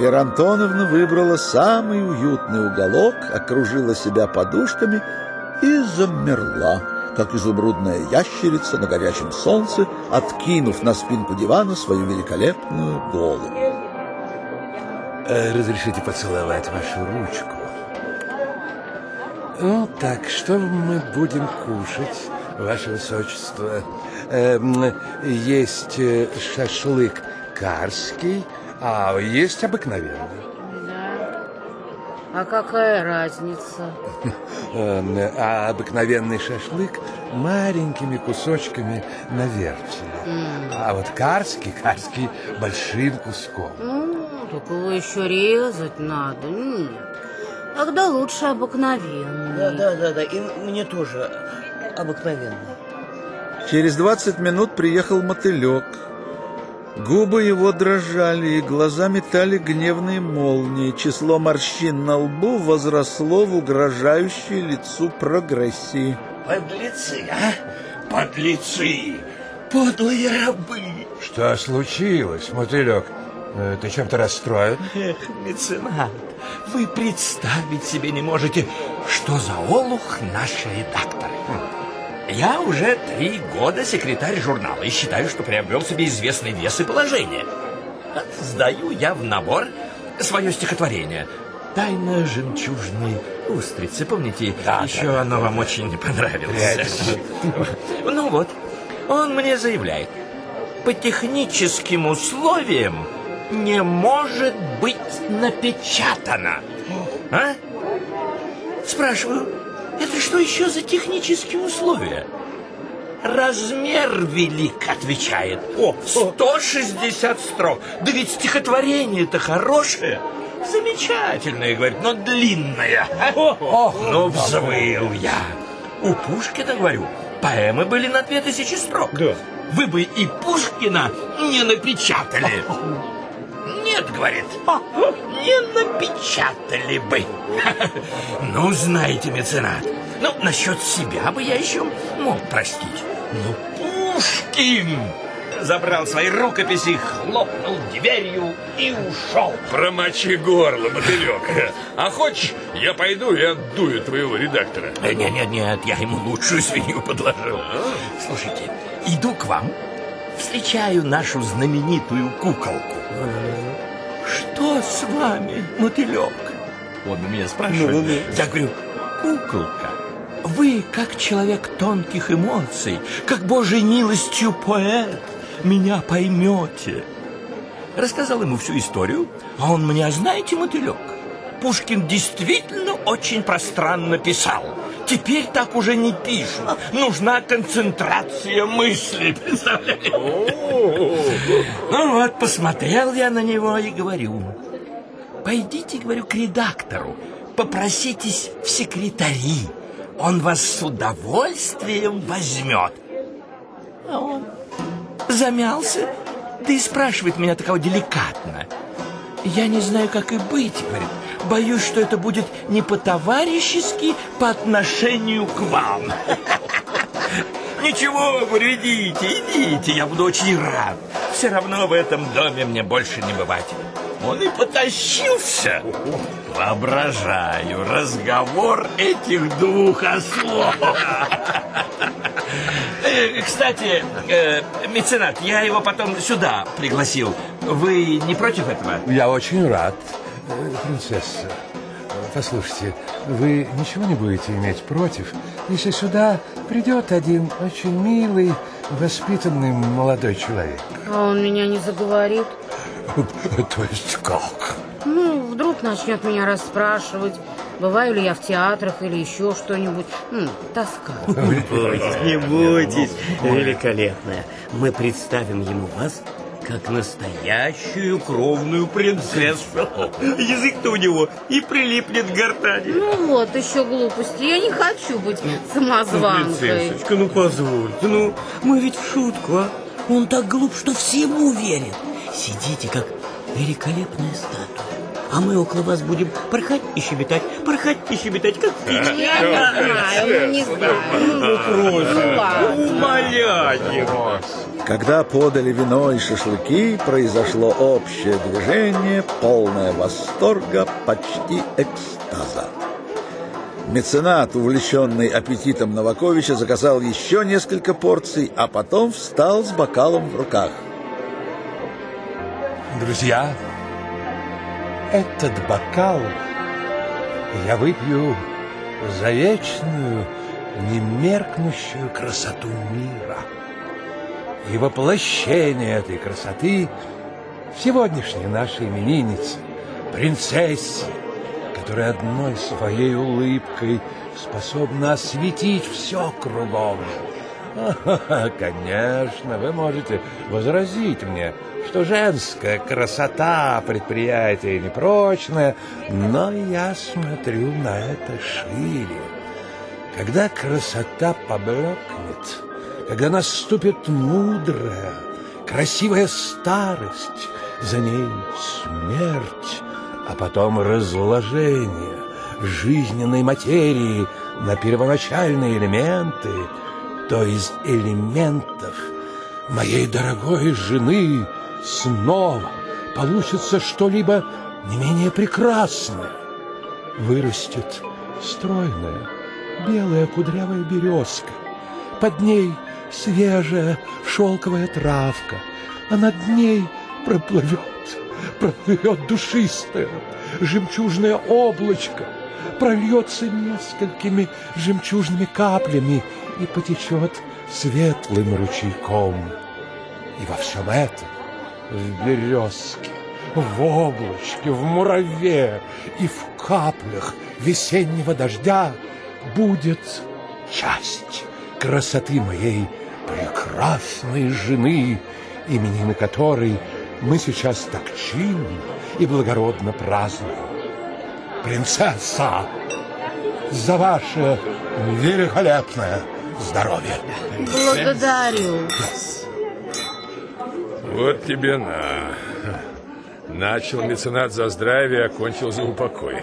Вера Антоновна выбрала самый уютный уголок, окружила себя подушками и замерла, как изумрудная ящерица на горячем солнце, откинув на спинку дивана свою великолепную голову. Э, разрешите поцеловать вашу ручку. Ну, так, что мы будем кушать, ваше высочество? Эм, есть э, шашлык карский, а есть обыкновенный. Да. А какая разница? Эм, а обыкновенный шашлык маленькими кусочками на вертеле. А вот карский, карский большим куском. Ну, только его еще резать надо. Нет. Тогда лучше обыкновенный. Да, да, да, да. И мне тоже обыкновенно. Через 20 минут приехал мотылек. Губы его дрожали, и глаза метали гневные молнии. Число морщин на лбу возросло в угрожающей лицу прогрессии. Подлецы, а? Подлецы! Подлые рабы! Что случилось, мотылек? Э, Ты чем-то расстроен? Эх, меценат, вы представить себе не можете, что за олух наш редактор. Я уже три года секретарь журнала и считаю, что приобрел себе известный вес и положение. Сдаю я в набор свое стихотворение «Тайна жемчужной устрицы». Помните, Да, еще да, оно вам очень не понравилось. Ну вот, он мне заявляет, по техническим условиям не может быть напечатано. А? Спрашиваю, это что еще за технические условия? Размер велик, отвечает. О, 160 строк. Да ведь стихотворение-то хорошее. Замечательное, говорит, но длинное. Ну, взвыл я. У Пушкина, говорю, поэмы были на 2000 строк. Да. Вы бы и Пушкина не напечатали. Нет, говорит, не напечатали бы. Ну, знаете, меценат, ну, насчет себя бы я еще мог простить. Но Пушкин забрал свои рукописи, хлопнул дверью и ушел. Промочи горло, мотылек. А хочешь, я пойду и отдую твоего редактора? Э, Нет, нет, нет, я ему лучшую свинью подложил. Слушайте, иду к вам, встречаю нашу знаменитую куколку. Что с вами, мотылек? Он у меня спрашивает. Я говорю, куколка, вы, как человек тонких эмоций, как Божьей милостью поэт, меня поймете. Рассказал ему всю историю, а он мне, а знаете, мотылек, Пушкин действительно очень пространно писал. Теперь так уже не пишут. Нужна концентрация мысли. Представляете? Ну вот, посмотрел я на него и говорю. Пойдите, говорю, к редактору. Попроситесь в секретари. Он вас с удовольствием возьмет. А он замялся, да и спрашивает меня такого деликатно. Я не знаю, как и быть, говорит. Боюсь, что это будет не по-товарищески по отношению к вам. Ничего, говорю, идите, идите, я буду очень рад. Все равно в этом доме мне больше не бывать. Он и потащился. Воображаю разговор этих двух ослов. Э, Кстати, э, меценат, я его потом сюда пригласил. Вы не против этого? Я очень рад. Принцесса, послушайте, вы ничего не будете иметь против, если сюда придет один очень милый, воспитанный молодой человек? А он меня не заговорит? То есть как? Ну, вдруг начнет меня расспрашивать, бываю ли я в театрах или еще что-нибудь. Ну, тоска. Не бойтесь, не бойтесь, великолепная. Мы представим ему вас как настоящую кровную принцессу. Язык-то у него и прилипнет к гортани. Ну вот, еще глупости. Я не хочу быть самозванкой. Принцессочка, ну позвольте, ну мы ведь в шутку, а? Он так глуп, что всему верит. Сидите, как великолепная статуя. а мы около вас будем порхать и щебетать, порхать и щебетать, как птички. Я не знаю, ну не знаю. Ну, ну Когда подали вино и шашлыки, произошло общее движение, полное восторга, почти экстаза. Меценат, увлеченный аппетитом Новаковича, заказал еще несколько порций, а потом встал с бокалом в руках. Друзья, этот бокал я выпью за вечную, немеркнущую красоту мира. И воплощение этой красоты в сегодняшней нашей имениннице, принцессе, которая одной своей улыбкой способна осветить все кругом. Конечно, вы можете возразить мне, что женская красота предприятие непрочное, но я смотрю на это шире. Когда красота поблекнет, когда наступит мудрая, красивая старость, за ней смерть, а потом разложение жизненной материи на первоначальные элементы, то из элементов моей дорогой жены снова получится что-либо не менее прекрасное. Вырастет стройная, белая кудрявая березка, под ней свежая шелковая травка, а над ней проплывет, проплывет душистое жемчужное облачко, прольется несколькими жемчужными каплями и потечет светлым ручейком. И во всем этом, в березке, в облачке, в мураве и в каплях весеннего дождя будет часть красоты моей прекрасной жены, именины которой мы сейчас так чинно и благородно празднуем. Принцесса, за ваше великолепное здоровье. Благодарю. Вот тебе на. Начал меценат за здравие, окончил за упокой.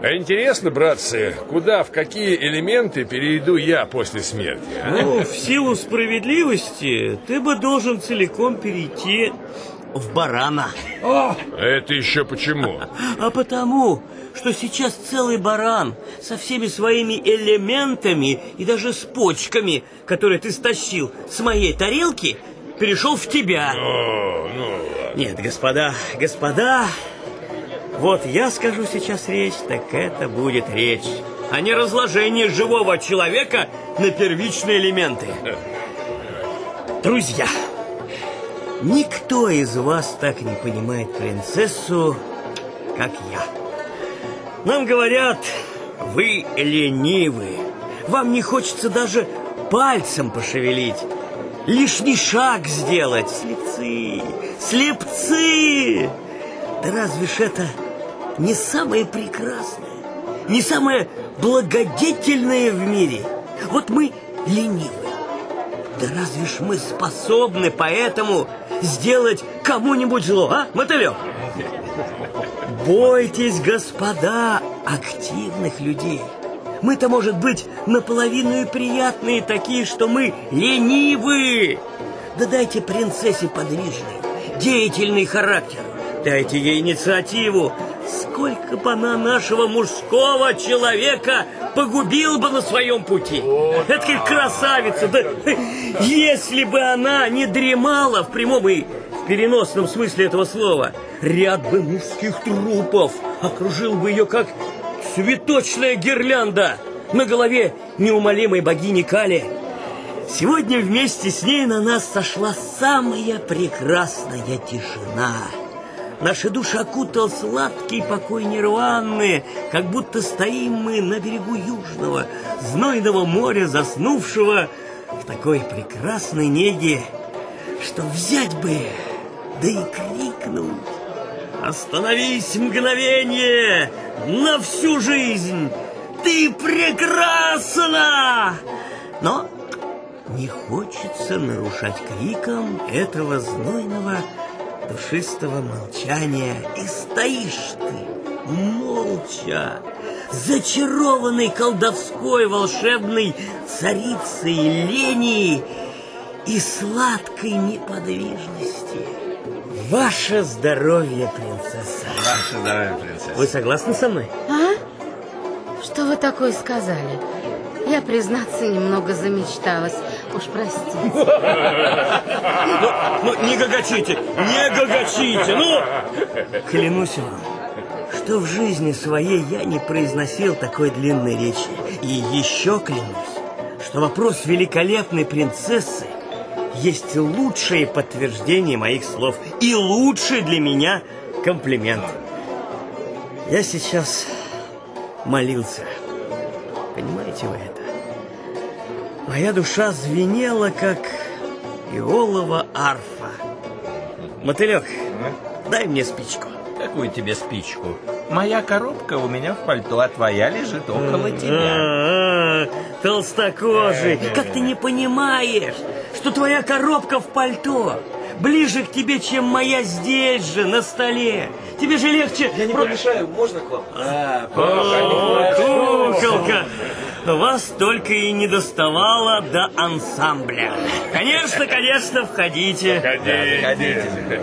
А интересно, братцы, куда, в какие элементы перейду я после смерти? а? Ну, в силу справедливости ты бы должен целиком перейти в барана. Это еще почему? А потому, что сейчас целый баран со всеми своими элементами и даже с почками, которые ты стащил с моей тарелки, перешел в тебя. О, ну ладно. Нет, господа, господа, вот я скажу сейчас речь, так это будет речь, а не разложение живого человека на первичные элементы. Друзья, никто из вас так не понимает принцессу, как я. Нам говорят, вы ленивы, вам не хочется даже пальцем пошевелить, лишний шаг сделать. Слепцы, слепцы! Да разве ж это не самое прекрасное, не самое благодетельное в мире? Вот мы ленивы. Да разве ж мы способны поэтому сделать кому-нибудь зло, а, мотылек? Бойтесь, господа, активных людей. Мы-то, может быть, наполовину и приятные такие, что мы ленивы. Да дайте принцессе подвижный, деятельный характер. Дайте ей инициативу. Сколько бы она нашего мужского человека погубила бы на своем пути. Это как красавица. Да, если бы она не дремала в прямом и в переносном смысле этого слова, ряд бы мужских трупов окружил бы ее как цветочная гирлянда на голове неумолимой богини Кали. Сегодня вместе с ней на нас сошла самая прекрасная тишина. Наши души окутал сладкий покой нирваны, как будто стоим мы на берегу южного, знойного моря, заснувшего в такой прекрасной неге, что взять бы, да и крикнуть. Остановись мгновение на всю жизнь! Ты прекрасна! Но не хочется нарушать криком этого знойного душистого молчания и стоишь ты молча, зачарованный колдовской волшебной царицей лени и сладкой неподвижности. Ваше здоровье, принцесса. Ваше здоровье, принцесса. Вы согласны со мной? А? Что вы такое сказали? Я, признаться, немного замечталась. Уж простите. Ну, не гогочите, не гогочите, ну! Клянусь вам, что в жизни своей я не произносил такой длинной речи. И еще клянусь, что вопрос великолепной принцессы есть лучшее подтверждение моих слов и лучший для меня комплимент. Я сейчас молился. Вы это? Моя душа звенела, как иолова арфа. Мотылек, дай мне спичку. Какую тебе спичку? Моя коробка у меня в пальто, а твоя лежит около тебя. А, толстокожий, как ты не понимаешь, что твоя коробка в пальто ближе к тебе, чем моя здесь же, на столе. Тебе же легче... Я не помешаю, можно к вам? О, куколка, вас только и не доставало до ансамбля. Конечно, конечно, входите. Ходите.